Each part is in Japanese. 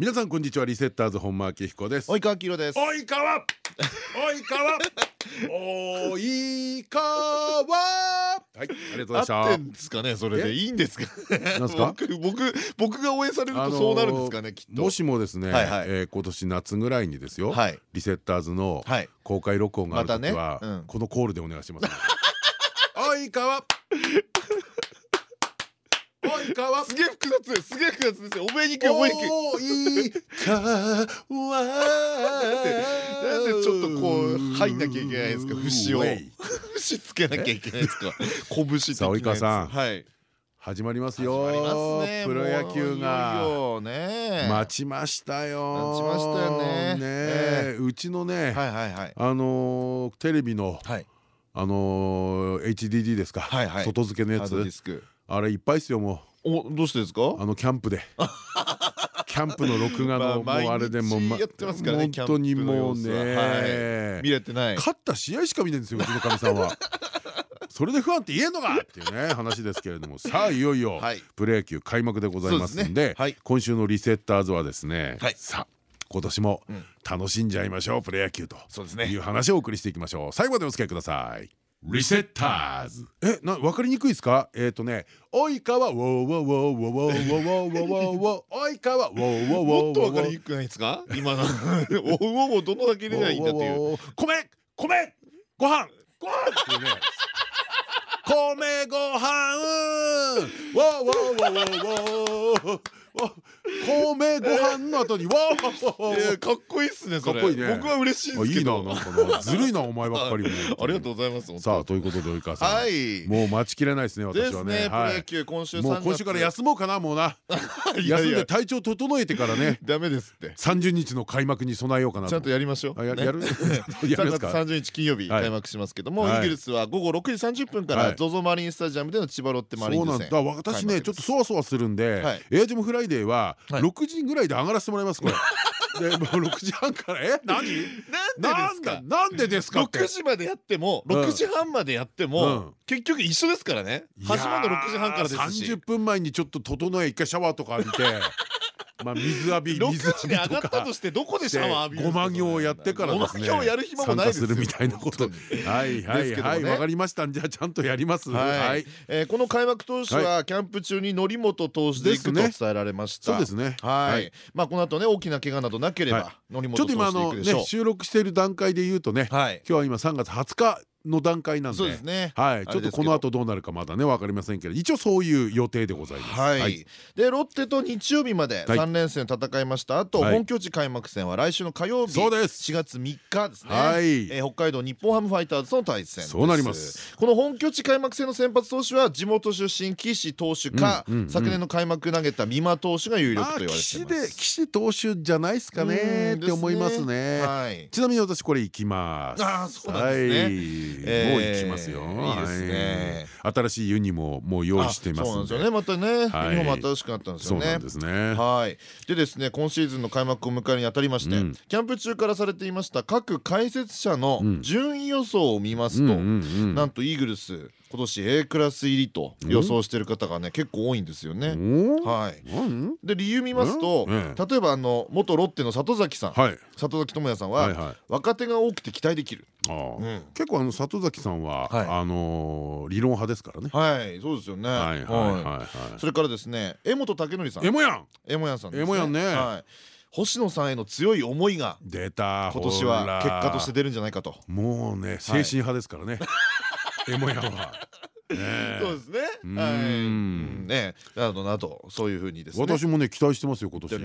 皆さんこんにちはリセッターズ本間明彦です。及川明です。及川。及川。及川。はいありがとうございました。合ってんですかねそれで。いいんですか？なんすか？僕僕僕が応援されるとそうなるんですかねきっと。もしもですねえ今年夏ぐらいにですよリセッターズの公開録音がある時はこのコールでお願いします。及川すげえ複雑すげえ複雑ですよ。覚えにくい覚えにくい及川なんでちょっとこう入んなきゃいけないんですか節を。節つけなきゃいけないですか。拳的さあ及川さん。はい。始まりますよ。プロ野球が。待ちましたよ。待ちましたよね。うちのねあのテレビのあの HDD ですか。外付けのやつあれいっぱいですよもう。おどうしてですか？あのキャンプで。キャンプの録画のもうあれでも本当にもうね。見れてない。勝った試合しか見ないんですようちのかみさんは。それで不安って言えんのか！っていうね話ですけれども。さあいよいよプロ野球開幕でございますんで今週のリセッターズはですねさあ今年も楽しんじゃいましょうプロ野球という話をお送りしていきましょう。最後までお付き合いください。リセッターズ。えな分かりにくいですか？えっとね及川ウォーウォーウォーウォーウォーウォーウォーウォーウォーウォー及川ウォーウォーウォーもっと分かりにくくないですか今のウォーウォーをどのだけ入れないいんだっていう米米ご飯ご飯っていうね米ご飯ウォーウォーウォーウォーウォー 米ご飯の後にわあかっこいいっすねかっこいいね。僕は嬉しいですけど。いいななんかずるいなお前ばっかりありがとうございますさあということで及川さん。もう待ちきれないですね私はね。プロ野球今週もう今週から休もうかなもうな。休んで体調整えてからね。ダメですって。30日の開幕に備えようかなちゃんとやりましょう。やる？3月30日金曜日開幕しますけどもイーグルスは午後6時30分から ZOZO マリンスタジアムでの千葉ロッテマリーンズ戦。そうなんだ。私ねちょっとそわそわするんでエアジャムフライデーは6時ぐらいで上がらせてもらいますこれ。でもう6時半からえ？何？なんでですか？なんでですか6時までやっても6時半までやっても結局一緒ですからね。始まるの6時半からですし。30分前にちょっと整え一回シャワーとか浴びてまあ水浴び水浴びとか。としてどこでシャワー浴びるごま行をやってからですね。やる暇もないでするみたいなこと。はいはいはい。わかりました。じゃあちゃんとやります。はい。この開幕投手はキャンプ中に則本投手でいくと伝えられました。そうですね。はい。まあこの後ね大きな怪我などなければ則本投手でいくでしょう。収録している段階で言うとね今日は今3月20日の段階なんで、ね、はい、ちょっとこの後どうなるかまだねわかりませんけど、一応そういう予定でございます。はい。でロッテと日曜日まで三連戦戦いました後、本拠地開幕戦は来週の火曜日、そうです。4月3日ですね。はい。え北海道日本ハムファイターズの対戦そうなります。この本拠地開幕戦の先発投手は地元出身岸投手か、昨年の開幕投げた美馬投手が有力と言われてます。岸で岸投手じゃないですかねって思いますね。はい。ちなみに私これ行きます。あ、そうなんですね。もう行きますよ。いいですね。新しいユニももう用意していますそうなんですよね。またね、ユニも新しくなったんですよね。そうですね。はい。でですね、今シーズンの開幕を迎えるにあたりまして、キャンプ中からされていました各解説者の順位予想を見ますと、なんとイーグルス今年 A クラス入りと予想してる方がね結構多いんですよね。はい。で理由見ますと例えばあの元ロッテの里崎さん。里崎智也さんは若手が多くて期待できる。結構あの里崎さんはあの理論派ですからね。はいそうですよね。はいはいそれからですね江本武則さん。エモヤン。エモヤンさん。エモヤンね。星野さんへの強い思いが出た。今年は結果として出るんじゃないかと。もうね精神派ですからねエモヤンは。そうですね。はい。ねなどなどそういうふうにですね。私もね期待してますよ今年。やっ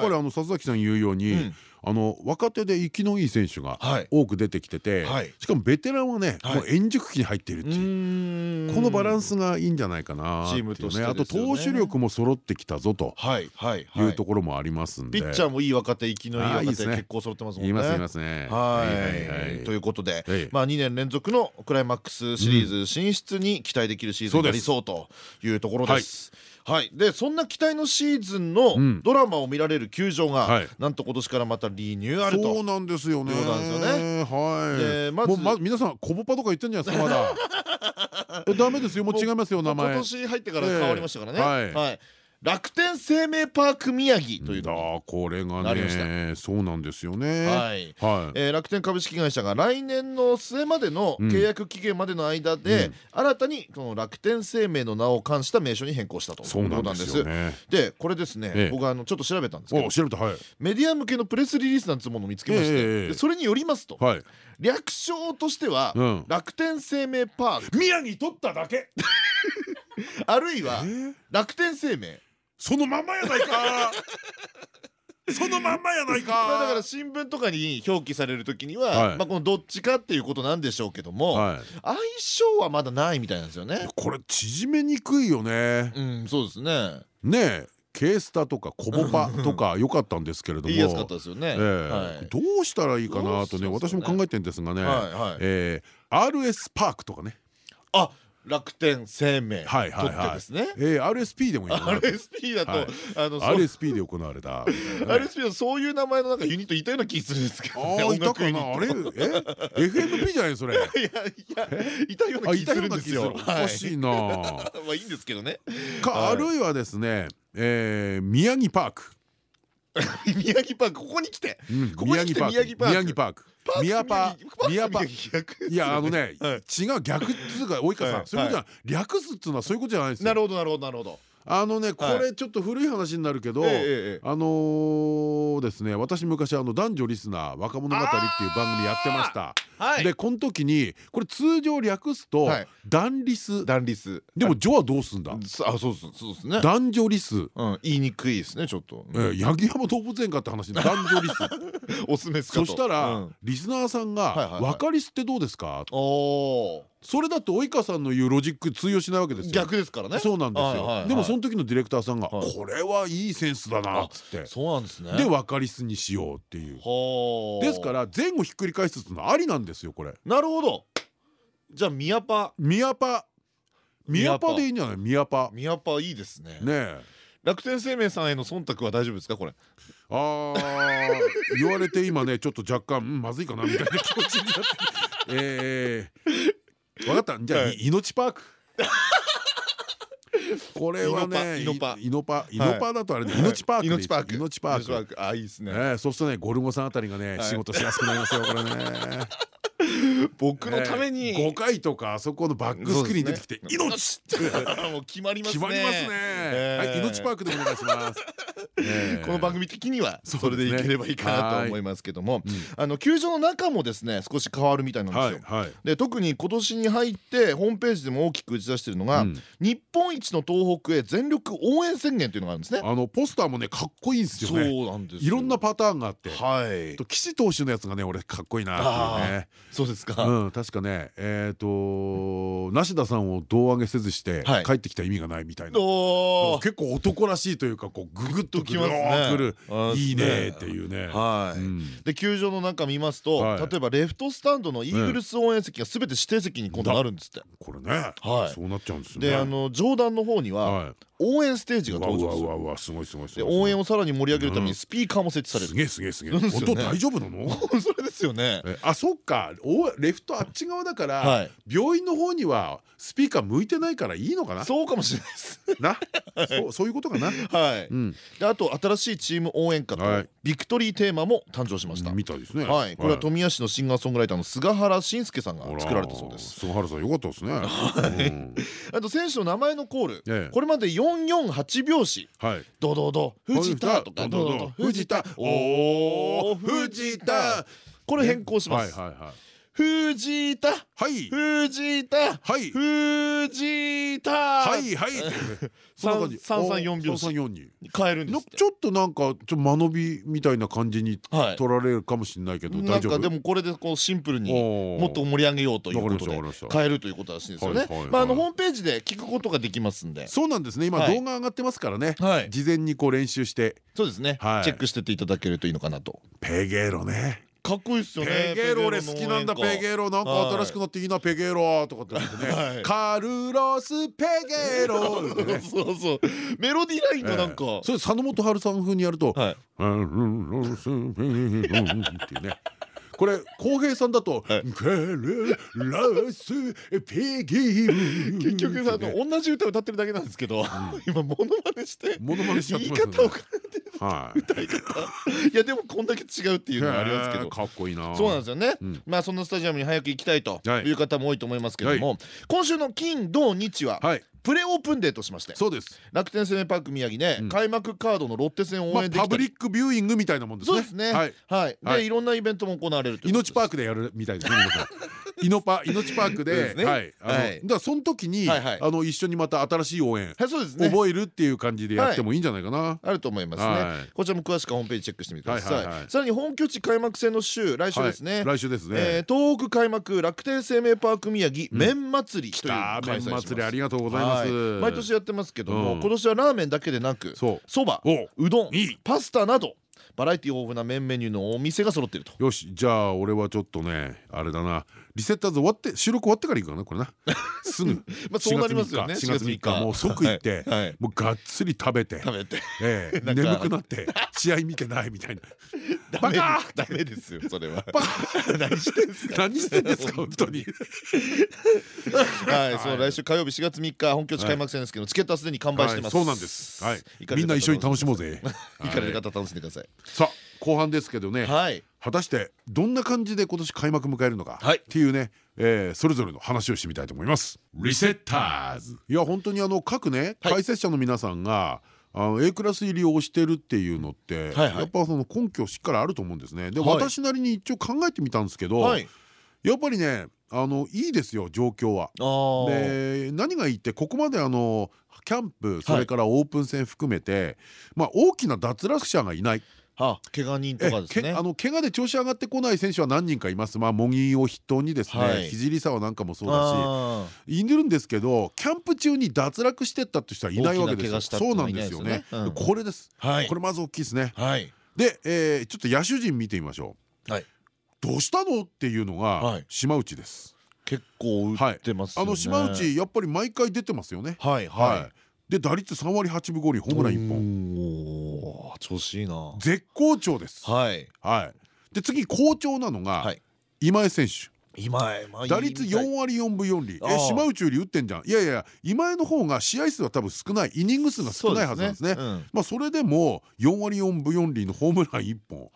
ぱりあの里崎さん言うようにあの若手で生きのいい選手が多く出てきててしかもベテランはねもう円熟期に入っているっていうこのバランスがいいんじゃないかなチームとしてあと投手力も揃ってきたぞと。いうところもありますんで。ピッチャーもいい若手生きのいい若手結構揃ってますもんね。いますいますね。はい。ということでまあ2年連続のクライマックスシリーズ進出に期待できるシーズンになりそうというところです。はい。でそんな期待のシーズンのドラマを見られる球場が、なんと今年からまたリニューアルとそうなんですよね。そうなんですよね。はい。まずま皆さんコボパとか言ってんじゃないですかまだ。えダメですよ。もう違いますよ名前。今年入ってから変わりましたからね。はい楽天生命パーク宮城というのこれがねそうなんですよね。はい。え楽天株式会社が来年の末までの契約期限までの間で新たにこの楽天生命の名を冠した名称に変更したということなんです。でこれですね僕あのちょっと調べたんですけどメディア向けのプレスリリースなんてものを見つけましてそれによりますと略称としては楽天生命パーク。宮城取っただけ。あるいは楽天生命そのまんまやないか。そのまんまやないか。だから新聞とかに表記される時には、まあこのどっちかっていうことなんでしょうけども、相性はまだないみたいなんですよね。これ縮めにくいよね。うんそうですね。ねえケースタとかコボパとか良かったんですけれども。言いやすかったですよね。どうしたらいいかなとね私も考えてるんですがね。RS パークとかね。あ楽天生命取ってですね。え RSP でもいい RSP だとあの RSP で行われた RSP はそういう名前のなんかユニットいたような気するんですけどああいたかな？あれ？え？FMP じゃないそれ。いやいやいたような気するんですよ。おかしいな。まあいいんですけどね。かあるいはですね 宮城パーク。宮城パークここに来て。宮城パーク宮パ宮パいやあのね違う逆っつうか及川さん。そうい。うことじゃ略すっつうのはそういうことじゃないですよ。なるほどなるほどなるほどあのねこれちょっと古い話になるけどあのですね私昔あの男女リスナー若者語りっていう番組やってました。でこの時にこれ通常略すとダンリス。ダンリス。でも「ジョ」はどうすんだ？あそうそうそうですね。男女リス。言いにくいですねちょっと。八木山動物園かって話男女リス。おすすめそしたらリスナーさんが「分かりすってどうですか?」それだと及川さんの言うロジック通用しないわけですよ。逆ですからね。そうなんですよ。でもその時のディレクターさんがこれはいいセンスだなっつって。そうなんですね。で分かりすにしようっていう。ですから前後ひっくり返すのはありなんですよこれ。なるほど。じゃあ宮パ。宮パ。宮パでいいんじゃない？宮パ。宮パいいですね。ね楽天生命さんへの忖度は大丈夫ですかこれ？ああ言われて今ねちょっと若干まずいかなみたいな気持ちになって。ええ分かった？じゃあ命パーク。これはねイノパイノパ。イノパだとあれね命パーク命パーク。命パーク。あいいですね。そうするとねゴルゴさんあたりがね仕事しやすくなりますよこれね 僕のために。5回とかあそこのバックスクリーン出てきて「命! 」もう決まりますね。決まりますね。はい命パークでお願いします。この番組的にはそれでいければいいかなと思いますけども。あの球場の中もですね少し変わるみたいなんですよ。で特に今年に入ってホームページでも大きく打ち出しているのが日本一の東北へ全力応援宣言というのがあるんですね。あのポスターもねかっこいいんですよね。そうなんですいろんなパターンがあって。はい。岸投手のやつがね俺かっこいいなっていうねそうですか。うん確かねえっと梨田さんを胴上げせずして帰ってきた意味がないみたいな。結構男らしいというかこうググッときますね。いいねっていうね。はい。で球場の中見ますと例えばレフトスタンドのイーグルス応援席がすべて指定席に今度なるんですって。これねそうなっちゃうんですね。であの上段の方には応援ステージが登場する応援をさらに盛り上げるためにスピーカーも設置される。すげえすげえすげえ。音大丈夫なの？それですよね。あそっかレフトあっち側だから病院の方にはスピーカー向いてないからいいのかな？そうかもしれないです。な？そういうことかな？はい。であと新しいチーム応援歌とビクトリーテーマも誕生しました。みたいですね。はい。これは富谷市のシンガーソングライターの菅原慎介さんが作られたそうです。菅原さんよかったですね。あと選手の名前のコール。これまで448拍子。ドドド藤田とかドドド藤田おお藤田。これ変更します藤田。はい。藤田。はい。藤田。はいはい。そんな感じ。三三四拍子。三三四に。変えるんですちょっとなんかちょ間延びみたいな感じにはい。取られるかもしれないけどなんか大丈夫？でもこれでこうシンプルにももっと盛り上げようということで変えるということらしいんですよねまああのホームページで聞くことができますんで。そうなんですね。今はい。動画上がってますからね。はい。事前にこう練習してそうですね。チはい。ェックしてっていただけるといいのかなと。ペゲーロねかっこいいっすよね。ペゲーロ俺好きなんだ。ペゲーロなんか新しくなっていいなペゲーロとかってね。カルロスペゲー。ロ そうそう。メロディーラインがなんか。それ佐野元春さん風にやるとはい「カルロスペゲーロ」っていうね。これ浩平さんだと「カはい。ルロスペゲー。ロ」結局あってねの同じ歌歌ってるだけなんですけど 今モノマネして言い方を変えてはい。歌い方。いやでもこんだけ違うっていうのはありますけど。かっこいいな。そうなんですよね、うん。まあそんなスタジアムに早く行きたいとはいいう方も多いと思いますけども、今週の金土日ははい。プレオープンデーとしましてそうです。楽天生命パーク宮城でうん。開幕カードのロッテ戦を応まあ援できパブリックビューイングみたいなもんですね。そうですね。はい。はい。はい。でいろんなイベントも行われると命パークでやるみたいですね 皆さん命パ命パークではい。だからその時にはいはい。あの一緒にまた新しい応援はいそうですね。覚えるっていう感じでやってもいいんじゃないかな。あると思いますね、はい。こちらも詳しくホームページチェックしてみてください,、さらに本拠地開幕戦の週来週ですね、はい。来週ですね。えー東北開幕楽天生命パーク宮城麺祭りという開催します。祭りありがとうございます。はい。毎年やってますけども、うん。今年はラーメンだけでなくそう。そばおうどんパスタなどバラエティ豊富な麺メニューのお店が揃っていると。よし。じゃあ俺はちょっとねあれだなリセッターズ終わって収録終わってから行くかなこれな。すぐ。まあそうなりますよね。4月3日。もう即行ってもうがっつり食べて食べて。眠くなって試合見てないみたいな。バカダメですよそれは。バ何してんすか。何してんですか本当に。はいそう来週火曜日4月3日本拠地開幕戦ですけどチケットはすでに完売してます。はいそうなんです。はい。みんな一緒に楽しもうぜ。行かれる方楽しんでください。さあ後半ですけどね。はい果たしてどんな感じで今年開幕迎えるのかはい。っていうねえーそれぞれの話をしてみたいと思います。リセッターズ。いや本当にあの各ねはい。解説者の皆さんがあの A クラス入りをしてるっていうのってはいはい。やっぱその根拠しっかりあると思うんですね。ではい。私なりに一応考えてみたんですけどはい。やっぱりねあのいいですよ状況は。で何がいいってここまであのキャンプそれからオープン戦含めて、まあ大きな脱落者がいない。あ怪我人とかですねあの怪我で調子上がってこない選手は何人かいます。まあ茂木を筆頭にですね、はい聖沢なんかもそうだあし、いるんですけど、キャンプ中に脱落してったって人はいないわけですよ。そうなんですよねうん。これです。ーはいこれまず大きいですね。はいで、えーちょっと野手陣見てみましょう。はいどうしたのっていうのがはい島内です。結構打ってますよねあの島内やっぱり毎回出てますよね。はいは。はいで打率3割8分5厘ホームラン1本。本調子いいな絶好調です。はいはい。で次好調なのがはい今江選手。今江まあ打率いいみたい4割4分4厘。え島内より打ってんじゃん。いやいや今江の方が試合数は多分少ないイニング数が少ないはずなんですね。まあそれでも4割4分4厘のホームラン1本。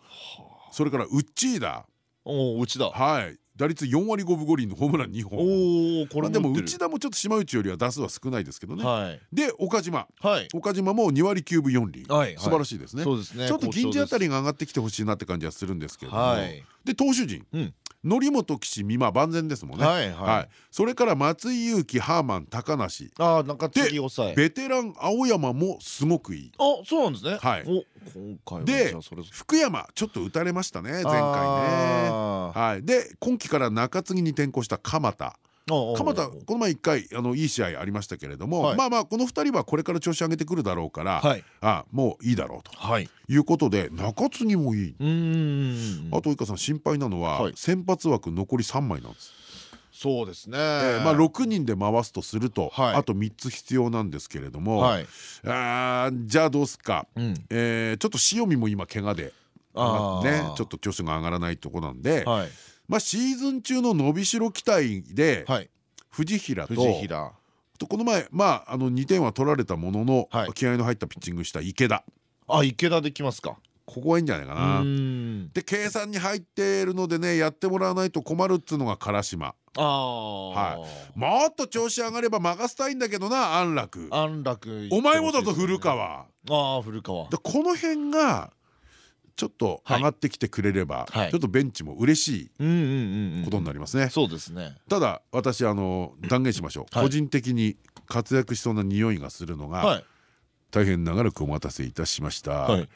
それからウッチーダおお内田はい。打率4割5分5厘のホームラン2本。これまあでも内田もちょっと島内よりは打数は少ないですけどね。はいで岡島。はい岡島も2割9分4厘。はい素晴らしいですね。そうですねちょっと銀次あたりりが上がってきてほしいなって感じはするんですけれども、はいで投手陣、うん則本岸美馬万全ですもんね。はいはい。それから松井裕樹ハーマン高梨。ああ中継ぎ抑え。ベテラン青山もすごくいい。あそうなんですね。はい。お今回はでじゃあそれぞれ。福山ちょっと打たれましたね前回ね。はい、で今季から中継ぎに転向した鎌田鎌田この前一回あのいい試合ありましたけれども、はい。まあまあこの2人はこれから調子上げてくるだろうから、はい。あもういいだろうと。はい。いうことで中継ぎもいい。あと及川さん心配なのは、はい。先発枠残り3枚なんです。そうですね。えーまあ6人で回すとすると、はい。あと3つ必要なんですけれども、はい。あーじゃあどうすっか、うん。えーちょっと塩見も今怪我でねちょっと調子が上がらないとこなんで、はいまあシーズン中の伸びしろ期待で、はい。藤平と藤平。とこの前まああの2点は取られたものの、はい。気合の入ったピッチングした池田。あ池田できますか。ここはいいんじゃないかうな。で計算に入っているのでねやってもらわないと困るっつうのが唐島。はい。もっと調子上がれば任せたいんだけどな安楽。安楽お前もだと古川。ああ古川。でこの辺がちょっと上がってきてくれれば、はい。ちょっとベンチも嬉しいことになりますね。そうですね。ただ私あの断言しましょう、はい。個人的に活躍しそうな匂いがするのが、はい。大変長らくお待たせいたしました、はい。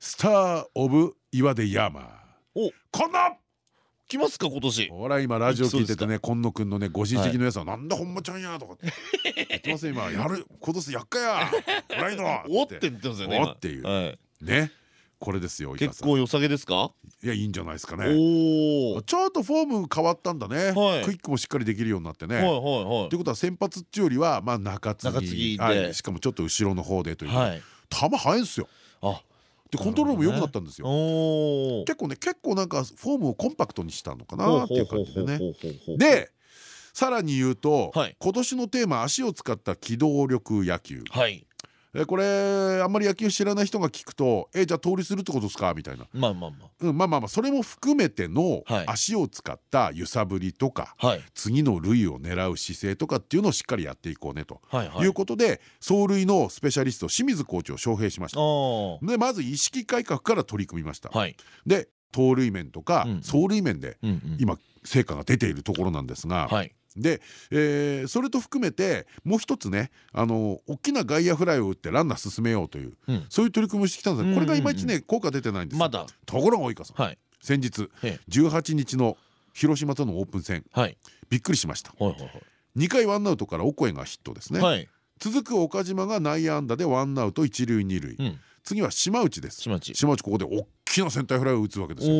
スター・オブ・岩出山。お。こんな！来ますか今年。ほら今ラジオ聞いててね今野くんのねご親戚のやつはなんだほんまちゃんやとかって。言ってますよ今。やる今年やっかや。ほらいいの。おって言ってますよねっていう。はい。ねこれですよ結構良さげですか？いやいいんじゃないですかね。ちょっとフォーム変わったんだね、はい。クイックもしっかりできるようになってね、ということは先発っていうよりはまあ中継ぎ。で。はい。しかもちょっと後ろの方でという、はい。球速いんですよ。あ。でコントロールも良くなったんですよ、結構ね結構なんかフォームをコンパクトにしたのかなっていう感じでね。ねでさらに言うと、はい。今年のテーマ足を使った機動力野球。はいえこれあんまり野球知らない人が聞くと「えじゃあ盗塁するってことですか?」みたいな、まあまあまうん、まあまあまあ。それも含めてのはい。足を使った揺さぶりとか、あはい。次の塁を狙う姿勢とかっていうのをしっかりやっていこうねと。はいはい。いうことで走塁のスペシャリスト清水コーチを招聘しました。あでまず意識改革から取り組みました。あはい。で盗塁面とかうん。走塁面で今成果が出ているところなんですが、はいで、えーそれと含めてもう一つねあの大きな外野フライを打ってランナー進めようという、うん。そういう取り組みをしてきたんです。がこれがいまいちうんね効果出てないんですよ。まだ。ところが及川さ。ん、はい。先日え18日の広島とのオープン戦。はい。びっくりしました。はいはい2回ワンアウトからオコエがヒットですね、はい。続く岡島が内野安打でワンアウト一塁二塁、うん次は島内です。島内。島内ここで大きなセンターフライを打つわけですよ。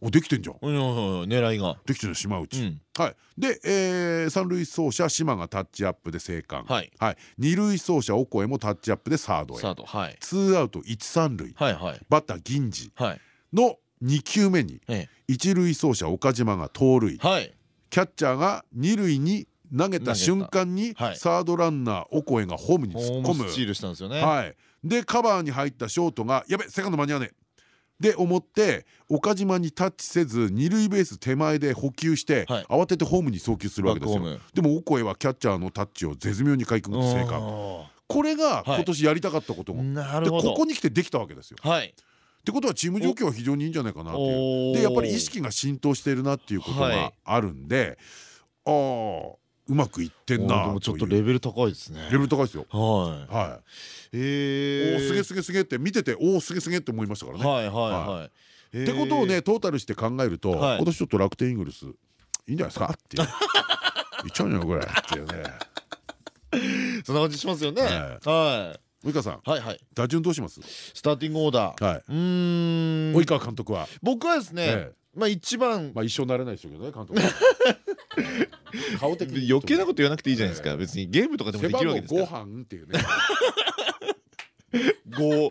おおできてんじゃん。お狙いが。できてる島内、うん。はい。で、えー三塁走者島がタッチアップで生還。はい。二塁走者オコエもタッチアップでサードへ。サードはい。ツーアウト一三塁。はいはい。バッター銀次はい。の2球目にえ一塁走者岡島が盗塁。えはい。キャッチャーが二塁に投げた瞬間にはい。サードランナーオコエがホームにホ突っ込む。スチールしたんですよね。はい、でカバーに入ったショートが「やべセカンド間に合わねえ」で思って岡島にタッチせず二塁ベース手前で補給して、はい。慌ててホームに送球するわけですよ。でもオコエはキャッチャーのタッチを絶妙にかいくぐって生還あこれがはい。今年やりたかったことも、でるほど。ここに来てできたわけですよ。はい。ってことはチーム状況は非常にいいんじゃないかなっていう。でやっぱり意識が浸透しているなっていうことはい。があるんで、ああうまくいってんなでもちょっとレベル高いですね。レベル高いですよ。はい。はい。ええおおすげえすげえすげえって見てておおすげえすげえって思いましたからね。はいはいはい。ってことをねトータルして考えると、はい。今年ちょっと楽天イーグルスいいんじゃないですかってい っちゃうんじゃないこれ。っていうね。そんな感じしますよね。はい。は及川さんいはいはい。打順どうします？スターティングオーダー。はい。うーん。及川監督は。僕はですねええ。まあ一番まあ一緒になれないでしょうけどね監督 顔的に。余計なこと言わなくていいじゃないですか。別にゲームとかでもできるわけですから。ご飯っていうね。五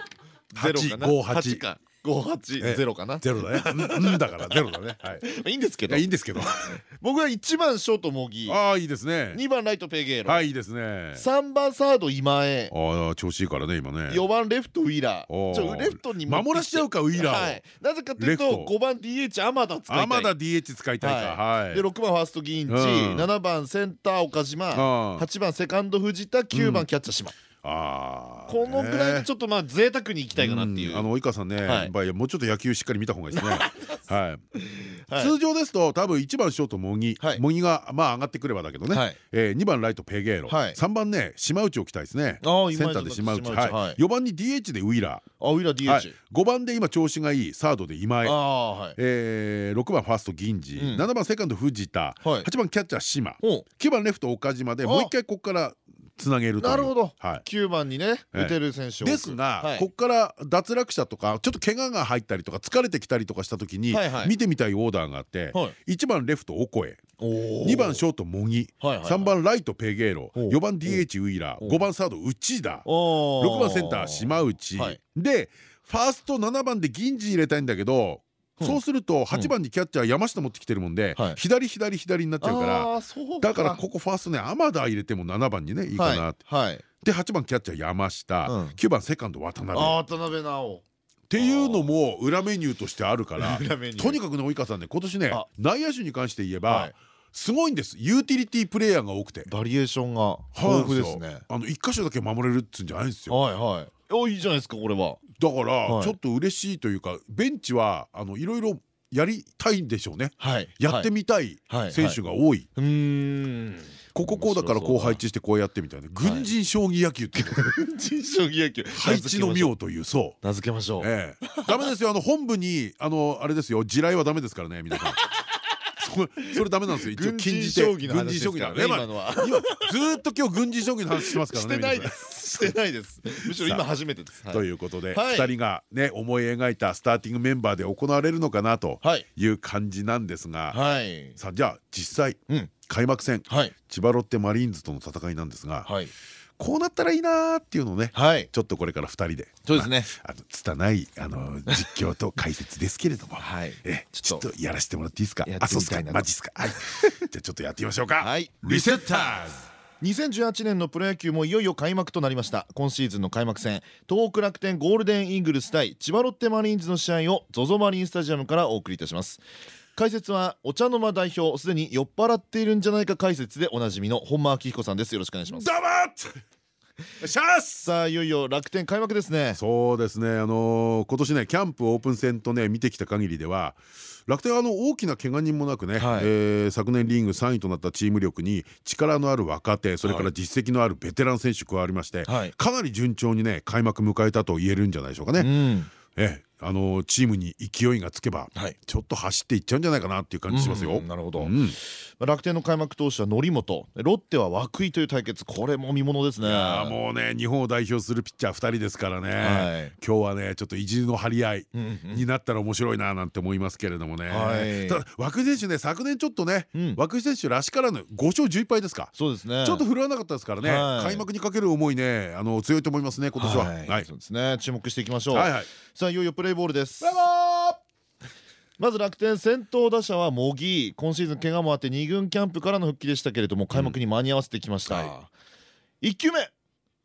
ゼロかな？8 8か五八ゼロかな。ゼロだね。うんうんだからゼロだね。はい。いいんですけいどやいいんですけど。僕は1番ショート茂木ああいいですね。2番ライトペゲーロ。はいいいですね。3番サード今江。ああ調子いいからね今ね。4番レフトウィー。ラおー。ーちょレフトに守らしちゃうかウィーラーを。はい。なぜかというとレフト。5番 DH 天田使いたい。あまだ DH 使いたいか。はい。で6番ファースト銀次うん。7番センター岡島。あ8番セカンド藤田。9番キャッチャー島あこのぐらいでちょっとまあ贅沢にいきたいかなっていう。あの及川さんねはい。もうちょっと野球しっかり見た方がいいですね。はいはい。通常ですと多分1番ショート茂木はい。茂木がまあ上がってくればだけどね。はい。えー2番ライトペゲーロ。はい。3番ね島内置きたいですね。センターで島内。今島内。ははい。い4番に DH でウィー。ラあウィーラーーはい。DH 5番で今調子がいいサードで今あ江。あはい。えー6番ファースト銀次。うん。7番セカンド藤田。はい。8番キャッチャー島。お9番レフト岡島であもう一回ここからつなげるなるほど。はい。9番にねええ。打てる選手ですが、はい。ここから脱落者とかちょっと怪我が入ったりとか疲れてきたりとかした時に見てみたいオーダーがあって、はい。1番レフトオコエ。お2番ショート茂木。はいはい3番ライトペゲーロ。お4番 DH ウィーラー。お5番サード内田。お6番センター島内、はい。でファースト7番で銀次入れたいんだけど、うんそうすると8番にキャッチャー山下持ってきてるもんで、はい。左左左になっちゃうからだからここファーストね天田入れても7番にねいいかなって、で8番キャッチャー山下、うん。9番セカンド渡辺。渡辺直っていうのも裏メニューとしてあるから とにかくね及川さんね今年ねあ。内野手に関して言えば、はい。すごいんです。ユーティリティプレイヤーが多くて。バリエーションが豊富ですね。あの一箇所だけ守れるっつうんじゃないんですよ。はいはい。おいいじゃないですかこれはだからちょっと嬉しいというかベンチはあのいろいろやりたいんでしょうね。やってみたい選手が多い。こここうだからこう配置してこうやってみたいな。軍人将棋野球って軍人将棋野球。配置の妙というそう。名付けましょう。ダメですよ。あの本部にあのあれですよ。地雷はダメですからね皆さんそれダメなんですよ。一応禁じて。軍人将棋だね。今ずっと今日軍人将棋の話してますからねしてないです。してないです。むしろ今初めてです。ということで2人がね思い描いたスターティングメンバーで行われるのかなとい。う感じなんですがさあじゃあ実際開幕戦千葉ロッテマリーンズとの戦いなんですがこうなったらいいなっていうのをね、はい、ちょっとこれから2人で。そうですね、あ、の拙いあの実況と解説ですけれども、はい、えちょっと。やらせてもらっていいですか？あそうですか。マジっすか？はい。じゃあちょっとやってみましょうか。はい。リセッターズ。2018年のプロ野球もいよいよ開幕となりました。今シーズンの開幕戦。東北楽天ゴールデンイーグルス対千葉ロッテマリーンズの試合を ZOZO マリンスタジアムからお送りいたします解説はお茶の間代表すでに酔っ払っているんじゃないか解説でおなじみの本間明彦さんです。よろしくお願いします。どうもシャーさあいよいよ楽天開幕ですね。そうですね。あのー、今年ねキャンプオープン戦とね見てきた限りでは楽天はあの大きな怪我人もなくね、はい、えー、昨年リーグ3位となったチーム力に力のある若手それから実績のあるベテラン選手加わりまして、はい、かなり順調にね開幕迎えたと言えるんじゃないでしょうかね。うん。ええあのチームに勢いがつけば、ちょっと走っていっちゃうんじゃないかなっていう感じしますよ。なるほど、楽天の開幕投手は則本。ロッテは涌井という対決これも見ものですね。もうね日本を代表するピッチャー2人ですからね、今日はねちょっと意地の張り合いになったら面白いななんて思いますけれどもね、ただ涌井選手ね昨年ちょっとね、涌井選手らしからぬ5勝11敗ですか。そうですね。ちょっと振るわなかったですからね、開幕にかける思いねあの強いと思いますね今年は。はい。そうですね。注目していきましょう。さあいよいよプレーボールですまず楽天先頭打者は茂木。今シーズン怪我もあって2軍キャンプからの復帰でしたけれども開幕に間に合わせてきました、うんはい、1球目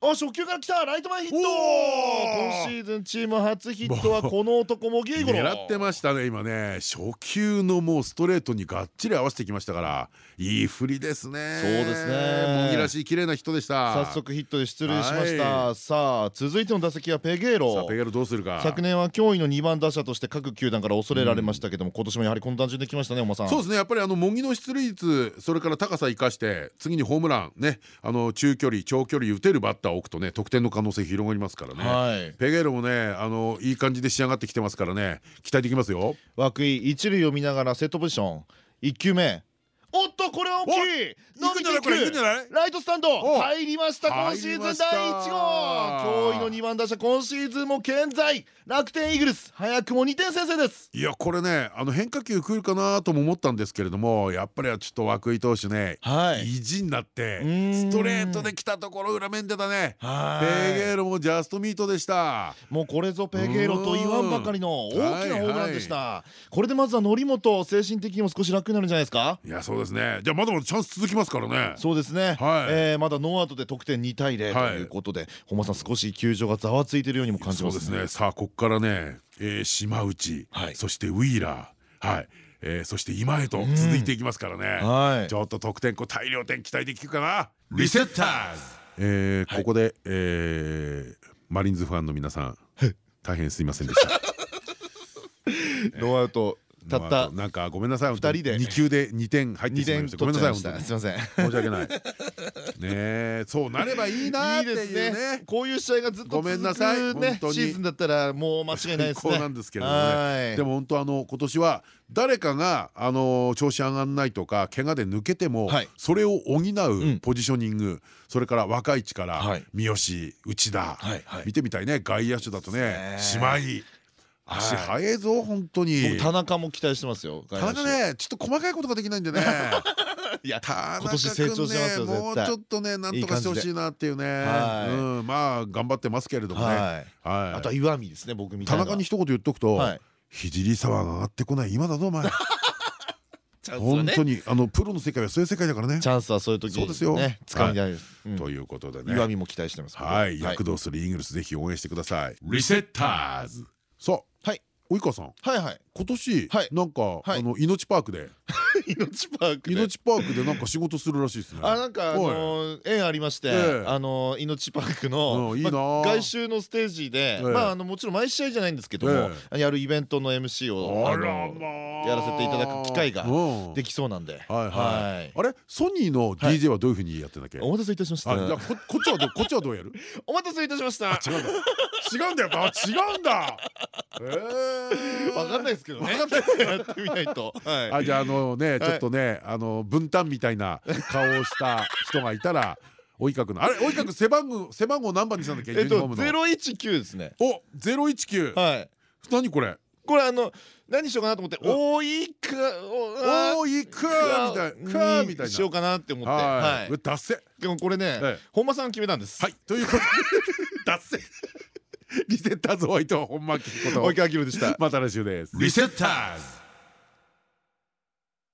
あ初球から来たライト前ヒット。今シーズンチーム初ヒットはこの男もギーゴロ。狙ってましたね今ね。初球のもうストレートにがっちり合わせてきましたからいい振りですね。そうですね。もぎらしい綺麗な人でした。早速ヒットで出塁しました、はい、さあ続いての打席はペゲーロ。ペゲーロどうするか。昨年は驚異の2番打者として各球団から恐れられましたけども、うん、今年もやはりこの単純できましたねおまさん。そうですねやっぱりあの茂木の出塁率それから高さ生かして次にホームランねあの中距離長距離打てるバッターを置くとね得点の可能性広がりますからね、はい、ペゲーロもねあのいい感じで仕上がってきてますからね。期待できますよ。涌井一塁を見ながらセットポジション。1球目おっとこれ大きい。伸びていく。ライトスタンド。入りました今シーズン第1号。驚異の2番打者今シーズンも健在。楽天イーグルス。早くも2点先制です。いやこれねあの変化球来るかなとも思ったんですけれどもやっぱりちょっと涌井投手ね、はい、意地になってストレートで来たところ裏面出たね。ペーゲーロもジャストミートでした。もうこれぞペーゲーロと言わんばかりの大きなホームランでした。これでまずは則本精神的にも少し楽になるんじゃないですか？いやそうですね。じゃあまだまだチャンス続きますからね。そうですね、はい、えー、まだノーアウトで得点2対0ということで、本間さん少し球場がざわついているようにも感じますね。そうですね。さあここからね、えー、島内、はい、そしてウィーラーはい。えー、そして今へと続いていきますからね、はい、ちょっと得点こう大量点期待できるかな？リセッターズ、えー、ここで、えー、マリンズファンの皆さん。大変すいませんでした。ノーアウトたったなんかごめんなさい二人で。二球で二点入ってしまいました。ごめんなさい本当に。すみません。申し訳ない。ねそうなればいいなっていうね。こういう試合がずっとごめんなさいねシーズンだったらもう間違いないですね。なんですけどね。でも本当あの今年は誰かがあの調子上がんないとか怪我で抜けてもそれを補うポジショニングそれから若い力三好内田。見てみたいね。外野手だとね姉妹足速いぞ本当に。田中も期待してますよ田中ねちょっと細かいことができないんでね。いや田中君ねもうちょっとねなんとかしてほしいなっていうね。まあ頑張ってますけれどもね。あとは岩見ですね僕みたいな田中に一言言っとくと聖沢が上がってこない今だぞお前。本当にあのプロの世界はそういう世界だからね。チャンスはそういう時そうですよ。使いたい。ということでね。岩見も期待してます。はい。躍動するイーグルスぜひ応援してください。リセッターズ。さあ及川さん。はいはい。今年なんかあの命パークで。命パーク命パークでなんか仕事するらしいですね。あなんかあの縁ありましてあの命パークの外周のステージでまああのもちろん毎試合じゃないんですけどもやるイベントの MC をやらせていただく機会ができそうなんで。あれ？ソニーの DJ はどういうふうにやってんだっけ？お待たせいたしました。こっちはこっちはどうやる？お待たせいたしました。違うんだ。違うんだ。よ違うんだ。え わかんないですけどね。やってみないと。あじゃああのねちょっとねあの分担みたいな顔をした人がいたら及川君のあれ及川君背番号背番号何番にしたんだっけ？えっとゼロ一九ですね。おゼロ一九。はい。何これ？これあの何しようかなと思って「おいく」「おいく」みたいな「みたいな。しようかなって思って。はい。達成でもこれね本間さん決めたんです。はい。ということで。達成リセッターズホワイト本間貴子と及川明でした。また来週です。リセッターズ